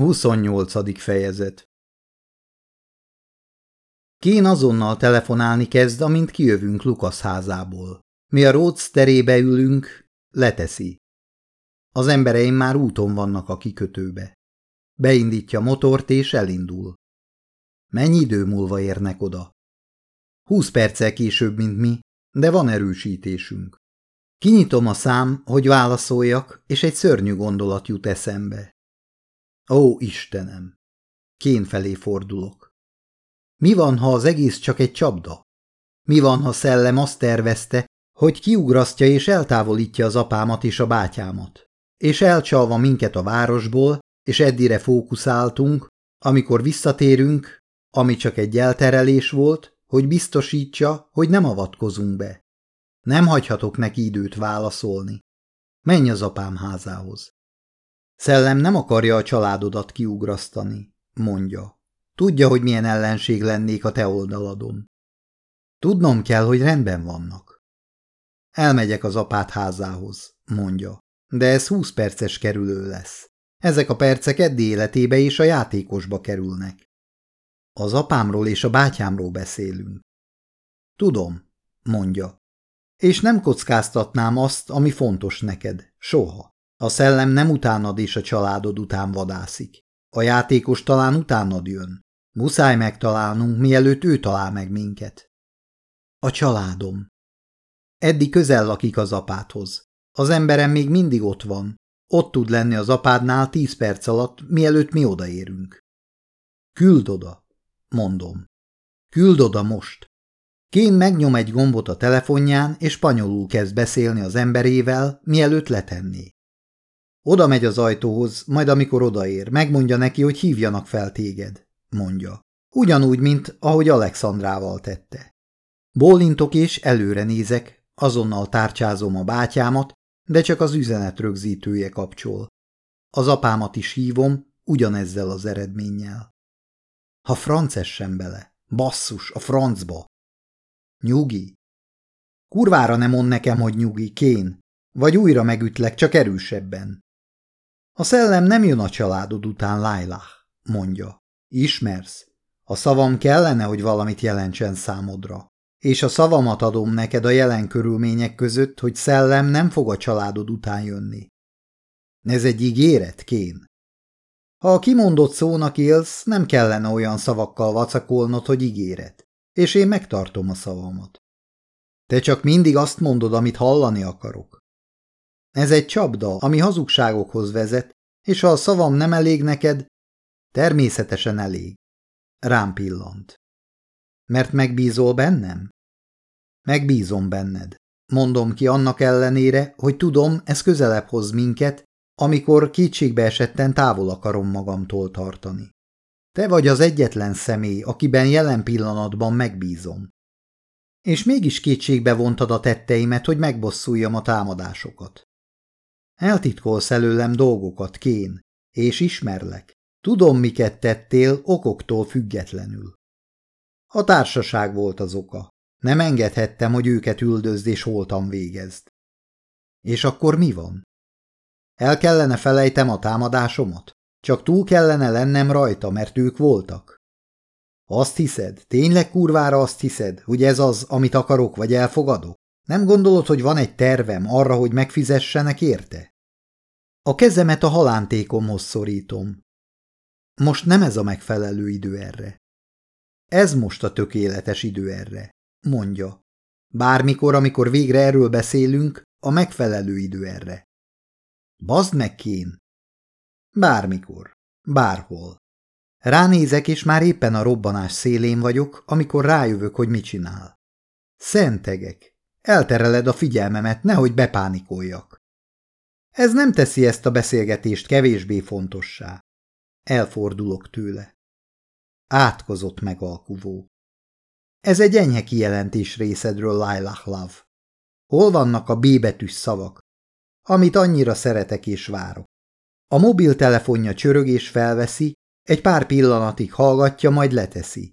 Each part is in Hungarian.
28. fejezet Kén azonnal telefonálni kezd, amint kijövünk Lukasz házából. Mi a Rhodes terébe ülünk, leteszi. Az embereim már úton vannak a kikötőbe. Beindítja motort és elindul. Mennyi idő múlva érnek oda? Húsz perccel később, mint mi, de van erősítésünk. Kinyitom a szám, hogy válaszoljak, és egy szörnyű gondolat jut eszembe. Ó, Istenem! Kén felé fordulok. Mi van, ha az egész csak egy csapda? Mi van, ha szellem azt tervezte, hogy kiugrasztja és eltávolítja az apámat és a bátyámat, és elcsalva minket a városból, és eddire fókuszáltunk, amikor visszatérünk, ami csak egy elterelés volt, hogy biztosítsa, hogy nem avatkozunk be. Nem hagyhatok neki időt válaszolni. Menj az apám házához. Szellem nem akarja a családodat kiugrasztani, mondja. Tudja, hogy milyen ellenség lennék a te oldaladon. Tudnom kell, hogy rendben vannak. Elmegyek az apát házához, mondja, de ez húsz perces kerülő lesz. Ezek a percek Eddi életébe és a játékosba kerülnek. Az apámról és a bátyámról beszélünk. Tudom, mondja, és nem kockáztatnám azt, ami fontos neked, soha. A szellem nem utánad és a családod után vadászik. A játékos talán utánad jön. Muszáj megtalálnunk, mielőtt ő talál meg minket. A családom. Eddig közel lakik az apádhoz. Az emberem még mindig ott van. Ott tud lenni az apádnál tíz perc alatt, mielőtt mi odaérünk. Küld oda, mondom. Küld oda most. Kén megnyom egy gombot a telefonján, és spanyolul kezd beszélni az emberével, mielőtt letenné. Oda megy az ajtóhoz, majd amikor odaér, megmondja neki, hogy hívjanak fel téged, mondja. Ugyanúgy, mint ahogy Alexandrával tette. Bólintok és előre nézek, azonnal tárcsázom a bátyámat, de csak az üzenet rögzítője kapcsol. Az apámat is hívom, ugyanezzel az eredménnyel. Ha franc essen bele, basszus, a francba. Nyugi. Kurvára nem mond nekem, hogy nyugi, kén. Vagy újra megütlek, csak erősebben. A szellem nem jön a családod után, Lailah, mondja. Ismersz? A szavam kellene, hogy valamit jelentsen számodra. És a szavamat adom neked a jelen körülmények között, hogy szellem nem fog a családod után jönni. Ez egy ígéret, Kén. Ha a kimondott szónak élsz, nem kellene olyan szavakkal vacakolnod, hogy ígéret. És én megtartom a szavamat. Te csak mindig azt mondod, amit hallani akarok. Ez egy csapda, ami hazugságokhoz vezet, és ha a szavam nem elég neked, természetesen elég. Rám pillant. Mert megbízol bennem? Megbízom benned. Mondom ki annak ellenére, hogy tudom, ez közelebb hoz minket, amikor kétségbe esetten távol akarom magamtól tartani. Te vagy az egyetlen személy, akiben jelen pillanatban megbízom. És mégis kétségbe vontad a tetteimet, hogy megbosszuljam a támadásokat. Eltitkolsz előlem dolgokat, Kén, és ismerlek. Tudom, miket tettél okoktól függetlenül. A társaság volt az oka. Nem engedhettem, hogy őket üldözd és holtan végezd. És akkor mi van? El kellene felejtem a támadásomat? Csak túl kellene lennem rajta, mert ők voltak? Azt hiszed, tényleg kurvára azt hiszed, hogy ez az, amit akarok vagy elfogadok? Nem gondolod, hogy van egy tervem arra, hogy megfizessenek érte? A kezemet a halántékomhoz szorítom. Most nem ez a megfelelő idő erre. Ez most a tökéletes idő erre, mondja. Bármikor, amikor végre erről beszélünk, a megfelelő idő erre. Bazd meg, Kén! Bármikor, bárhol. Ránézek, és már éppen a robbanás szélén vagyok, amikor rájövök, hogy mit csinál. Szentegek, eltereled a figyelmemet, nehogy bepánikoljak. Ez nem teszi ezt a beszélgetést kevésbé fontossá. Elfordulok tőle. Átkozott megalkuvó. Ez egy enyhe kijelentés részedről, Lailah Love. Hol vannak a B betűs szavak, amit annyira szeretek és várok? A mobiltelefonja csörög és felveszi, egy pár pillanatig hallgatja, majd leteszi.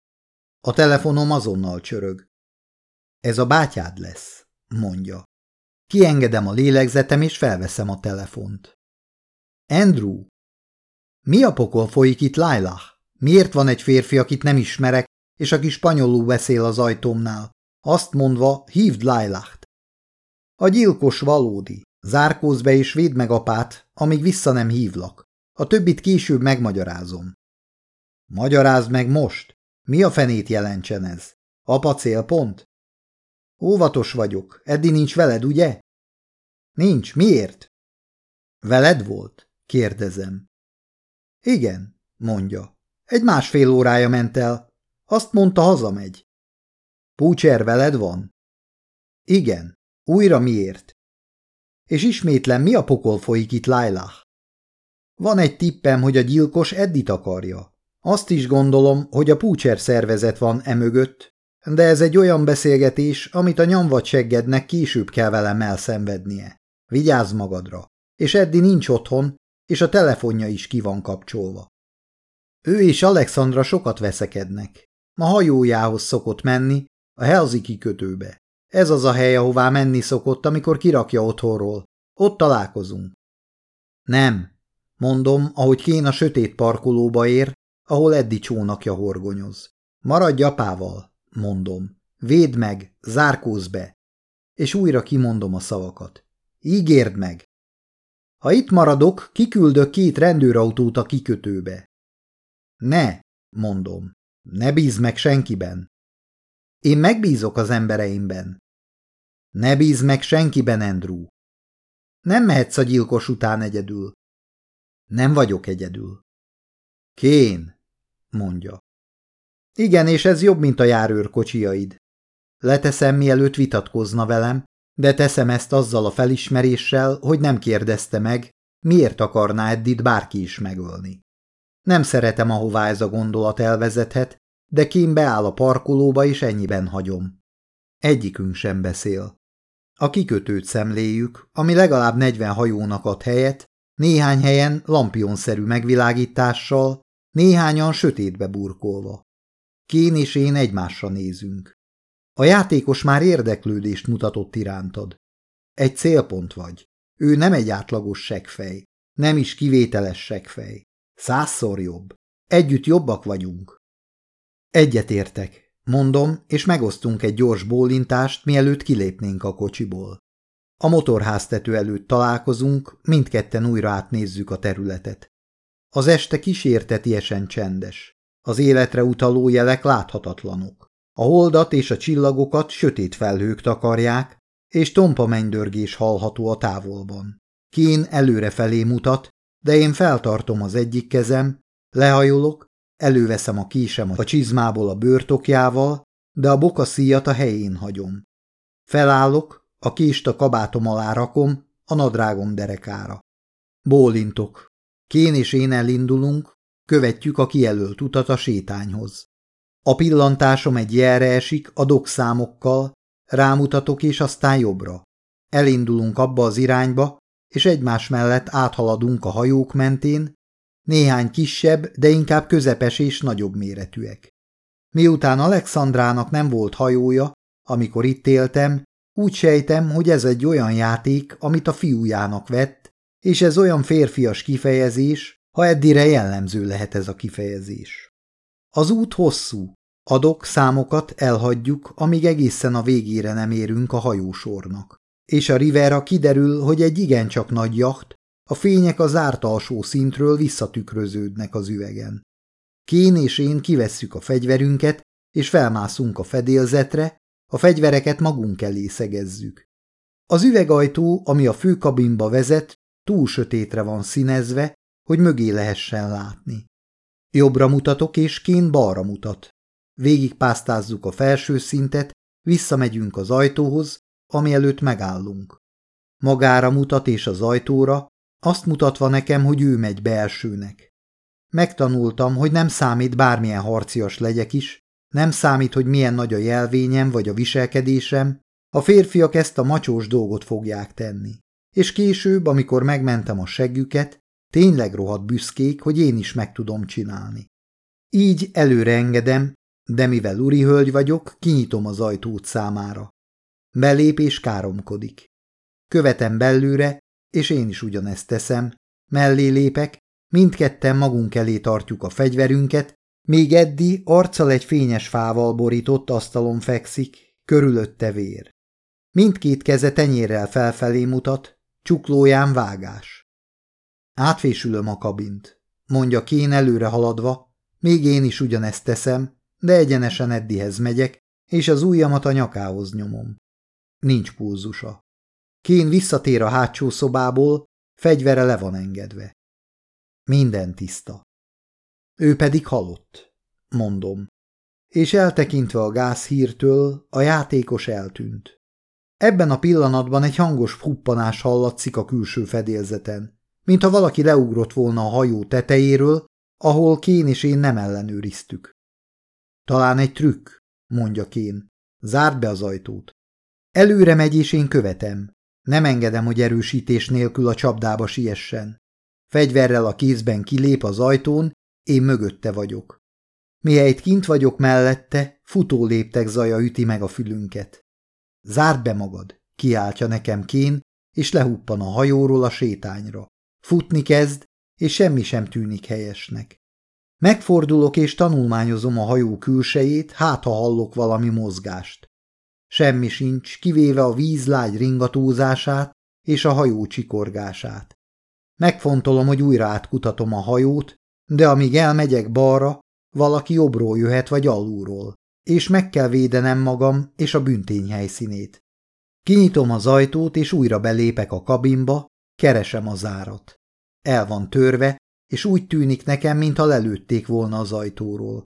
A telefonom azonnal csörög. Ez a bátyád lesz, mondja. Kiengedem a lélegzetem, és felveszem a telefont. Andrew? Mi a pokol folyik itt, Lailah? Miért van egy férfi, akit nem ismerek, és aki spanyolul beszél az ajtómnál? Azt mondva, hívd Lailaht. A gyilkos valódi. Zárkózz be és védd meg apát, amíg vissza nem hívlak. A többit később megmagyarázom. Magyarázd meg most. Mi a fenét jelentsen ez? Apa célpont? Óvatos vagyok. Eddi nincs veled, ugye? Nincs. Miért? Veled volt? Kérdezem. Igen, mondja. Egy másfél órája ment el. Azt mondta, hazamegy. Púcser veled van? Igen. Újra miért? És ismétlen mi a pokol folyik itt, Lailah? Van egy tippem, hogy a gyilkos Eddit akarja. Azt is gondolom, hogy a púcser szervezet van emögött, de ez egy olyan beszélgetés, amit a nyomvat seggednek később kell velem elszenvednie. Vigyázz magadra. És Eddi nincs otthon, és a telefonja is ki van kapcsolva. Ő és Alexandra sokat veszekednek. Ma hajójához szokott menni, a Helziki kötőbe. Ez az a hely, ahová menni szokott, amikor kirakja otthonról. Ott találkozunk. Nem, mondom, ahogy Kén a sötét parkolóba ér, ahol Eddi csónakja horgonyoz. Maradj apával, mondom. Védd meg, zárkózz be. És újra kimondom a szavakat. Ígérd meg. Ha itt maradok, kiküldök két rendőrautót a kikötőbe. Ne, mondom. Ne bízz meg senkiben. Én megbízok az embereimben. Ne bízz meg senkiben, Andrew. Nem mehetsz a gyilkos után egyedül. Nem vagyok egyedül. Kén, mondja. Igen, és ez jobb, mint a járőrkocsiaid. Leteszem, mielőtt vitatkozna velem, de teszem ezt azzal a felismeréssel, hogy nem kérdezte meg, miért akarná Eddit bárki is megölni. Nem szeretem, ahová ez a gondolat elvezethet, de Kim beáll a parkolóba, és ennyiben hagyom. Egyikünk sem beszél. A kikötőt szemléljük, ami legalább 40 hajónak ad helyet, néhány helyen lampionszerű megvilágítással, néhányan sötétbe burkolva. Kén és én egymásra nézünk. A játékos már érdeklődést mutatott irántad. Egy célpont vagy. Ő nem egy átlagos segfej, nem is kivételes segfej. Százszor jobb. Együtt jobbak vagyunk. Egyetértek, mondom, és megosztunk egy gyors bólintást, mielőtt kilépnénk a kocsiból. A motorháztető előtt találkozunk, mindketten újra átnézzük a területet. Az este kísértetiesen csendes. Az életre utaló jelek láthatatlanok. A holdat és a csillagokat sötét felhők takarják, és tompa mennydörgés hallható a távolban. Kén előrefelé mutat, de én feltartom az egyik kezem, lehajolok, előveszem a késem a csizmából a bőrtokjával, de a bokaszíjat a helyén hagyom. Felállok, a kést a kabátom alá rakom, a nadrágom derekára. Bólintok. Kén és én elindulunk, követjük a kijelölt utat a sétányhoz. A pillantásom egy jelre esik a dokszámokkal, rámutatok és aztán jobbra. Elindulunk abba az irányba, és egymás mellett áthaladunk a hajók mentén, néhány kisebb, de inkább közepes és nagyobb méretűek. Miután Alexandrának nem volt hajója, amikor itt éltem, úgy sejtem, hogy ez egy olyan játék, amit a fiújának vett, és ez olyan férfias kifejezés, ha eddire jellemző lehet ez a kifejezés. Az út hosszú, adok számokat elhagyjuk, amíg egészen a végére nem érünk a hajósornak. És a Rivera kiderül, hogy egy igencsak nagy jacht, a fények a zárt alsó szintről visszatükröződnek az üvegen. Kén és én kivesszük a fegyverünket, és felmászunk a fedélzetre, a fegyvereket magunk elé szegezzük. Az üvegajtó, ami a főkabinba vezet, túl sötétre van színezve, hogy mögé lehessen látni. Jobbra mutatok, és Kén balra mutat. Végigpásztázzuk a felső szintet, visszamegyünk az ajtóhoz, ami előtt megállunk. Magára mutat és az ajtóra, azt mutatva nekem, hogy ő megy belsőnek. Megtanultam, hogy nem számít bármilyen harcias legyek is, nem számít, hogy milyen nagy a jelvényem vagy a viselkedésem, a férfiak ezt a macsós dolgot fogják tenni. És később, amikor megmentem a seggüket, tényleg rohadt büszkék, hogy én is meg tudom csinálni. Így előre engedem, de mivel uri hölgy vagyok, kinyitom az ajtót számára. Belép és káromkodik. Követem belőle, és én is ugyanezt teszem, mellé lépek, Mindketten magunk elé tartjuk a fegyverünket, még Eddi arccal egy fényes fával borított asztalon fekszik, körülötte vér. Mindkét keze tenyérrel felfelé mutat, csuklóján vágás. Átfésülöm a kabint, mondja Kén előre haladva, még én is ugyanezt teszem, de egyenesen Eddihez megyek, és az ujjamat a nyakához nyomom. Nincs pulzusa. Kén visszatér a hátsó szobából, fegyvere le van engedve. Minden tiszta. Ő pedig halott, mondom. És eltekintve a gázhírtől, a játékos eltűnt. Ebben a pillanatban egy hangos huppanás hallatszik a külső fedélzeten, mintha valaki leugrott volna a hajó tetejéről, ahol Kén és én nem ellenőriztük. Talán egy trükk, mondja Kén. Zárd be az ajtót. Előre megy, és én követem. Nem engedem, hogy erősítés nélkül a csapdába siessen. Fegyverrel a kézben kilép az ajtón, én mögötte vagyok. Mihelyt kint vagyok mellette, futó léptek zaja üti meg a fülünket. Zárd be magad, kiáltja nekem Kén, és lehuppan a hajóról a sétányra. Futni kezd, és semmi sem tűnik helyesnek. Megfordulok és tanulmányozom a hajó külsejét, hát ha hallok valami mozgást. Semmi sincs, kivéve a vízlágy ringatózását és a hajó csikorgását. Megfontolom, hogy újra átkutatom a hajót, de amíg elmegyek balra, valaki jobbról jöhet vagy alulról, és meg kell védenem magam és a büntény helyszínét. Kinyitom az ajtót, és újra belépek a kabinba, keresem az árat. El van törve, és úgy tűnik nekem, mintha lelőtték volna az ajtóról.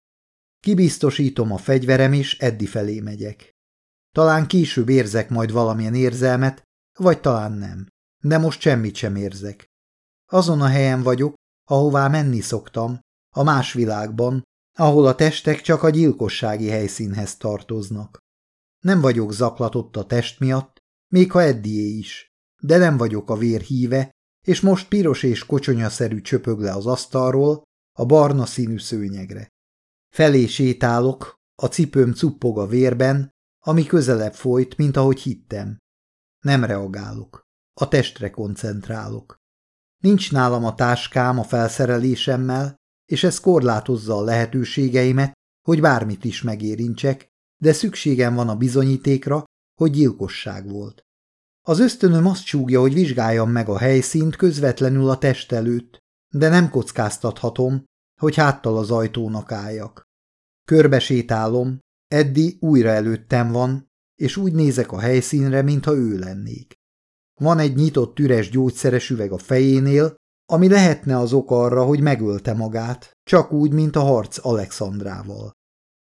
Kibiztosítom a fegyverem, és Eddi felé megyek. Talán később érzek majd valamilyen érzelmet, vagy talán nem, de most semmit sem érzek. Azon a helyen vagyok, ahová menni szoktam, a más világban, ahol a testek csak a gyilkossági helyszínhez tartoznak. Nem vagyok zaklatott a test miatt, még ha Eddié is, de nem vagyok a vér híve, és most piros és kocsonyaszerű csöpög le az asztalról a barna színű szőnyegre. Felé sétálok, a cipőm cuppog a vérben, ami közelebb folyt, mint ahogy hittem. Nem reagálok. A testre koncentrálok. Nincs nálam a táskám a felszerelésemmel, és ez korlátozza a lehetőségeimet, hogy bármit is megérintsek, de szükségem van a bizonyítékra, hogy gyilkosság volt. Az ösztönöm azt csúgja, hogy vizsgáljam meg a helyszínt közvetlenül a test előtt, de nem kockáztathatom, hogy háttal az ajtónak álljak. Körbesétálom, Eddi újra előttem van, és úgy nézek a helyszínre, mintha ő lennék. Van egy nyitott üres gyógyszeres üveg a fejénél, ami lehetne az ok arra, hogy megölte magát, csak úgy, mint a harc Alexandrával.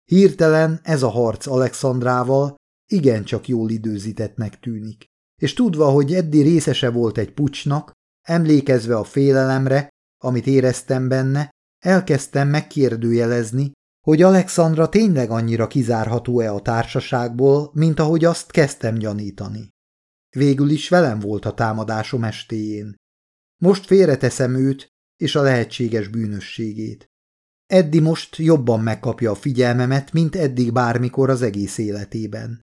Hirtelen ez a harc Alexandrával igencsak jól időzítettnek tűnik és tudva, hogy Eddi részese volt egy pucsnak, emlékezve a félelemre, amit éreztem benne, elkezdtem megkérdőjelezni, hogy Alexandra tényleg annyira kizárható-e a társaságból, mint ahogy azt kezdtem gyanítani. Végül is velem volt a támadásom estéjén. Most félreteszem őt és a lehetséges bűnösségét. Eddi most jobban megkapja a figyelmemet, mint eddig bármikor az egész életében.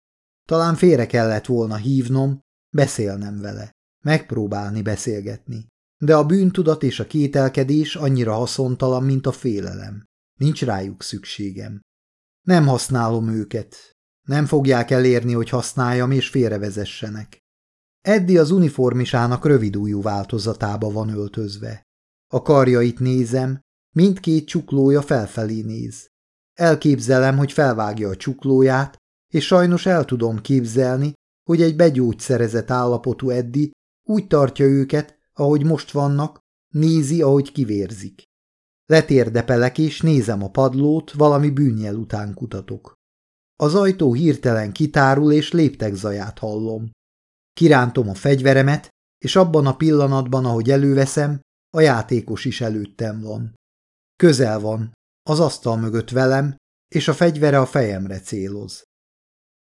Talán félre kellett volna hívnom, Beszélnem vele, megpróbálni beszélgetni. De a bűntudat és a kételkedés annyira haszontalan, mint a félelem. Nincs rájuk szükségem. Nem használom őket. Nem fogják elérni, hogy használjam és félrevezessenek. Eddi az uniformisának rövidújú változatába van öltözve. A karjait nézem, mindkét csuklója felfelé néz. Elképzelem, hogy felvágja a csuklóját, és sajnos el tudom képzelni, hogy egy begyógyszerezett állapotú Eddi úgy tartja őket, ahogy most vannak, nézi, ahogy kivérzik. Letérdepelek és nézem a padlót, valami bűnjel után kutatok. Az ajtó hirtelen kitárul, és léptek zaját hallom. Kirántom a fegyveremet, és abban a pillanatban, ahogy előveszem, a játékos is előttem van. Közel van, az asztal mögött velem, és a fegyvere a fejemre céloz.